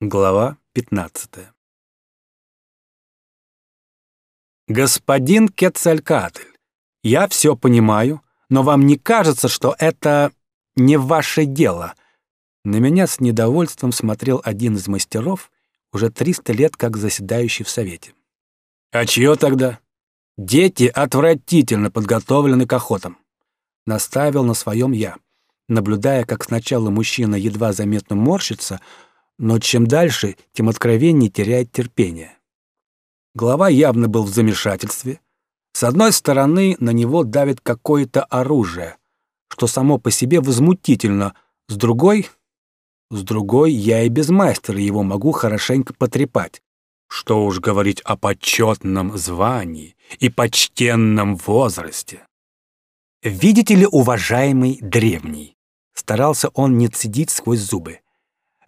Глава 15 Господин Кецалькатль, я все понимаю, но вам не кажется, что это не ваше дело? На меня с недовольством смотрел один из мастеров, уже 300 лет как заседающий в совете. А чье тогда? Дети отвратительно подготовлены к охотам. Наставил на своем я, наблюдая, как сначала мужчина едва заметно морщится, но чем дальше, тем откровеннее теряет терпение. Глава явно был в замешательстве. С одной стороны, на него давит какое-то оружие, что само по себе возмутительно, с другой... С другой, я и без мастера его могу хорошенько потрепать. Что уж говорить о почетном звании и почтенном возрасте. «Видите ли, уважаемый древний?» Старался он не цедить сквозь зубы.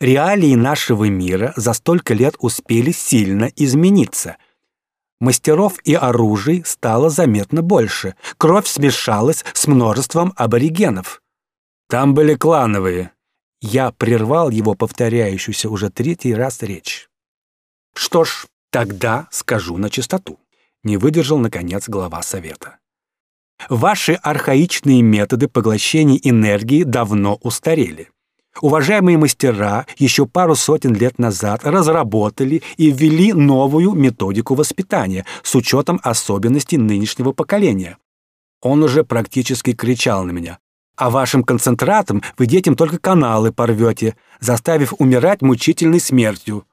Реалии нашего мира за столько лет успели сильно измениться. Мастеров и оружий стало заметно больше. Кровь смешалась с множеством аборигенов. Там были клановые. Я прервал его повторяющуюся уже третий раз речь. Что ж, тогда скажу на чистоту. Не выдержал, наконец, глава совета. Ваши архаичные методы поглощения энергии давно устарели. Уважаемые мастера еще пару сотен лет назад разработали и ввели новую методику воспитания с учетом особенностей нынешнего поколения. Он уже практически кричал на меня. А вашим концентратом вы детям только каналы порвете, заставив умирать мучительной смертью.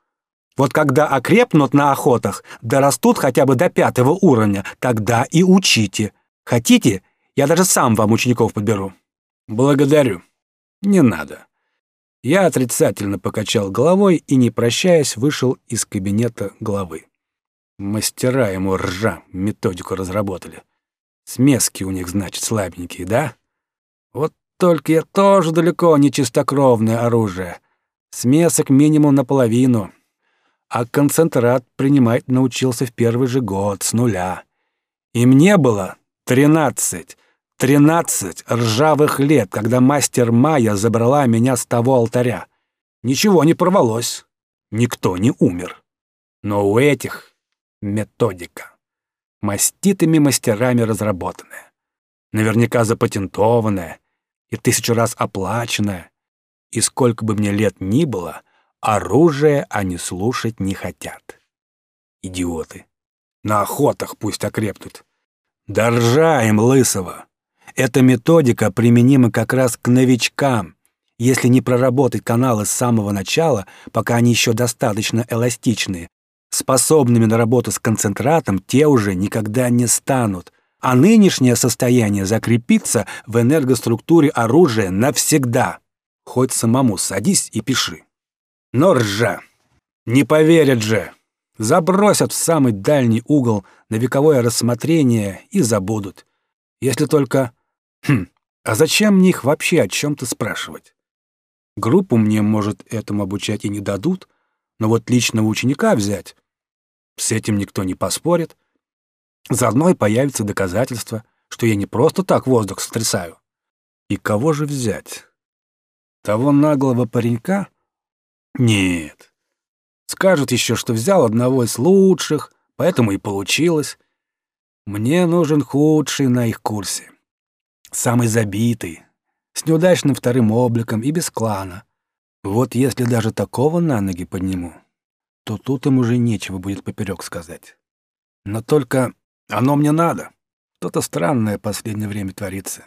Вот когда окрепнут на охотах, дорастут хотя бы до пятого уровня, тогда и учите. Хотите, я даже сам вам учеников подберу. Благодарю. Не надо. Я отрицательно покачал головой и, не прощаясь, вышел из кабинета главы. Мастера ему ржа методику разработали. Смески у них, значит, слабенькие, да? Вот только я тоже далеко не чистокровное оружие. Смесок минимум наполовину. А концентрат принимать научился в первый же год, с нуля. И мне было тринадцать. Тринадцать ржавых лет, когда мастер Майя забрала меня с того алтаря. Ничего не порвалось, никто не умер. Но у этих методика. Маститыми мастерами разработанная. Наверняка запатентованная и тысячу раз оплаченная. И сколько бы мне лет ни было, оружие они слушать не хотят. Идиоты. На охотах пусть окрепнут. Да ржа им лысого. Эта методика применима как раз к новичкам. Если не проработать каналы с самого начала, пока они еще достаточно эластичные, способными на работу с концентратом, те уже никогда не станут. А нынешнее состояние закрепится в энергоструктуре оружия навсегда. Хоть самому садись и пиши. Но ржа. Не поверят же. Забросят в самый дальний угол на вековое рассмотрение и забудут. Если только Хм, а зачем мне их вообще о чем-то спрашивать? Группу мне, может, этому обучать и не дадут, но вот личного ученика взять, с этим никто не поспорит. Заодно и появится доказательство, что я не просто так воздух сотрясаю. И кого же взять? Того наглого паренька? Нет. Скажут еще, что взял одного из лучших, поэтому и получилось. Мне нужен худший на их курсе самый забитый, с неудачным вторым обликом и без клана. Вот если даже такого на ноги подниму, то тут им уже нечего будет поперек сказать. Но только оно мне надо. Что-то странное последнее время творится.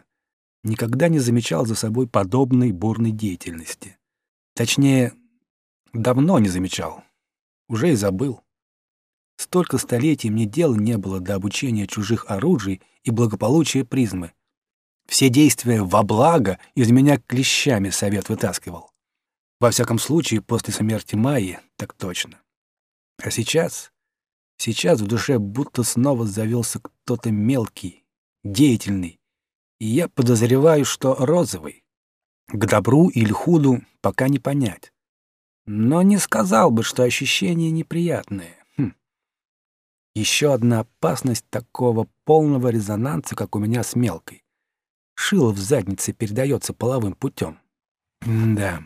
Никогда не замечал за собой подобной бурной деятельности. Точнее, давно не замечал. Уже и забыл. Столько столетий мне дела не было до обучения чужих оружий и благополучия призмы. Все действия во благо из меня клещами совет вытаскивал. Во всяком случае, после смерти Майи так точно. А сейчас... Сейчас в душе будто снова завелся кто-то мелкий, деятельный, и я подозреваю, что розовый. К добру или худу пока не понять. Но не сказал бы, что ощущения неприятные. Хм. Еще одна опасность такого полного резонанса, как у меня с мелкой шило в заднице передается половым путем. да,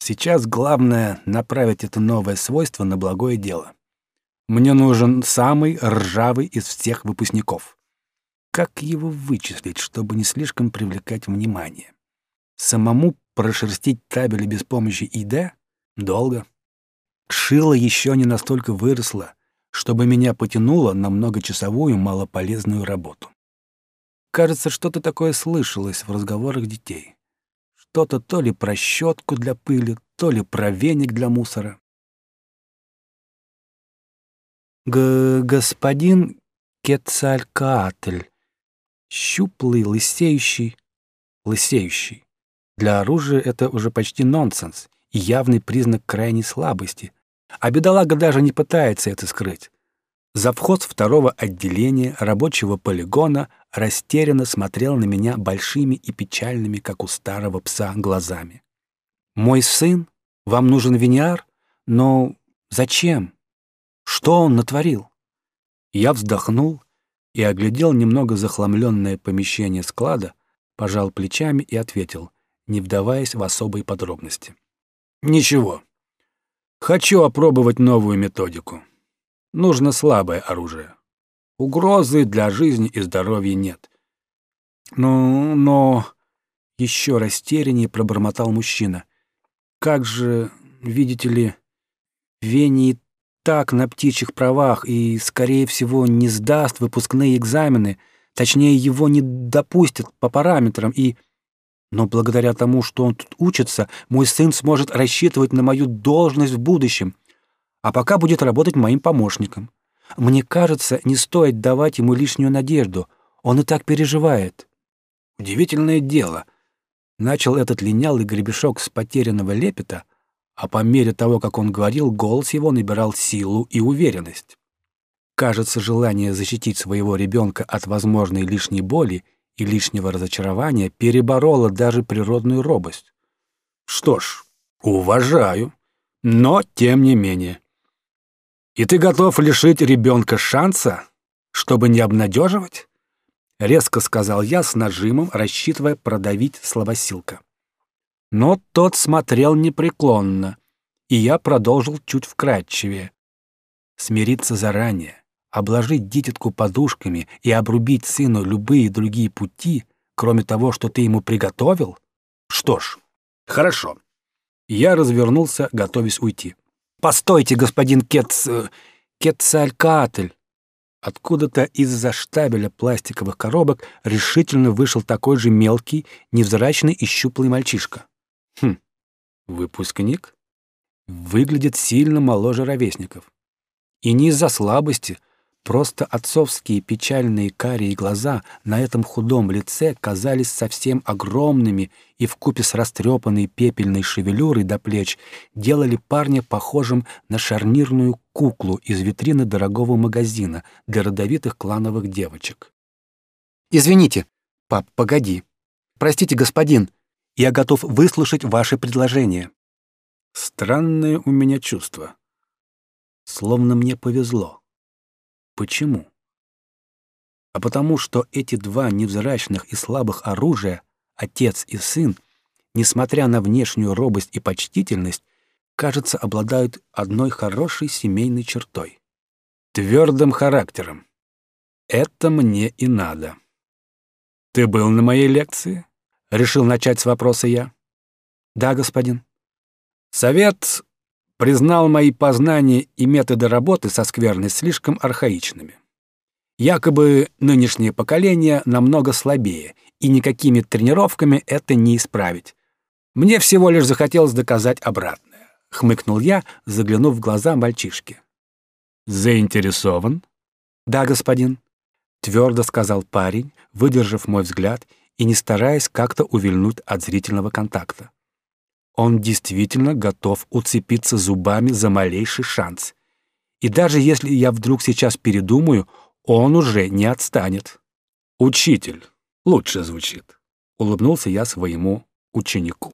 Сейчас главное — направить это новое свойство на благое дело. Мне нужен самый ржавый из всех выпускников. Как его вычислить, чтобы не слишком привлекать внимание? Самому прошерстить табели без помощи ИД? Долго. Шило еще не настолько выросло, чтобы меня потянуло на многочасовую малополезную работу. Кажется, что-то такое слышалось в разговорах детей. Что-то то ли про щетку для пыли, то ли про веник для мусора. Г господин Кецалькаатль, щуплый, лысеющий, лысеющий. Для оружия это уже почти нонсенс и явный признак крайней слабости, а бедолага даже не пытается это скрыть. Завхоз второго отделения рабочего полигона растерянно смотрел на меня большими и печальными, как у старого пса, глазами. «Мой сын? Вам нужен виниар? Но зачем? Что он натворил?» Я вздохнул и оглядел немного захламленное помещение склада, пожал плечами и ответил, не вдаваясь в особые подробности. «Ничего. Хочу опробовать новую методику. Нужно слабое оружие. Угрозы для жизни и здоровья нет». «Ну, но...» — еще растеряннее пробормотал мужчина. «Как же, видите ли, Вени так на птичьих правах и, скорее всего, не сдаст выпускные экзамены, точнее, его не допустят по параметрам, и... Но благодаря тому, что он тут учится, мой сын сможет рассчитывать на мою должность в будущем, а пока будет работать моим помощником. Мне кажется, не стоит давать ему лишнюю надежду, он и так переживает. Удивительное дело. Начал этот линялый гребешок с потерянного лепета — а по мере того, как он говорил, голос его набирал силу и уверенность. Кажется, желание защитить своего ребенка от возможной лишней боли и лишнего разочарования перебороло даже природную робость. Что ж, уважаю, но тем не менее. И ты готов лишить ребенка шанса, чтобы не обнадеживать? Резко сказал я с нажимом, рассчитывая продавить слабосилка. Но тот смотрел непреклонно, и я продолжил чуть вкратчивее. Смириться заранее, обложить дитятку подушками и обрубить сыну любые другие пути, кроме того, что ты ему приготовил? Что ж, хорошо. Я развернулся, готовясь уйти. «Постойте, господин Кетц... Кетцалькаатль!» Откуда-то из-за штабеля пластиковых коробок решительно вышел такой же мелкий, невзрачный и щуплый мальчишка. Хм, выпускник? Выглядит сильно моложе ровесников. И не из-за слабости, просто отцовские печальные карие глаза на этом худом лице казались совсем огромными и вкупе с растрепанной пепельной шевелюрой до плеч делали парня похожим на шарнирную куклу из витрины дорогого магазина для родовитых клановых девочек. «Извините, пап, погоди. Простите, господин», я готов выслушать ваши предложения. Странное у меня чувство. Словно мне повезло. Почему? А потому что эти два невзрачных и слабых оружия, отец и сын, несмотря на внешнюю робость и почтительность, кажется, обладают одной хорошей семейной чертой — твердым характером. Это мне и надо. Ты был на моей лекции? Решил начать с вопроса я. Да, господин. Совет признал мои познания и методы работы со скверной слишком архаичными. Якобы нынешнее поколение намного слабее, и никакими тренировками это не исправить. Мне всего лишь захотелось доказать обратное, хмыкнул я, заглянув в глаза мальчишки. Заинтересован? Да, господин, твердо сказал парень, выдержав мой взгляд и не стараясь как-то увильнуть от зрительного контакта. Он действительно готов уцепиться зубами за малейший шанс. И даже если я вдруг сейчас передумаю, он уже не отстанет. «Учитель» лучше звучит, — улыбнулся я своему ученику.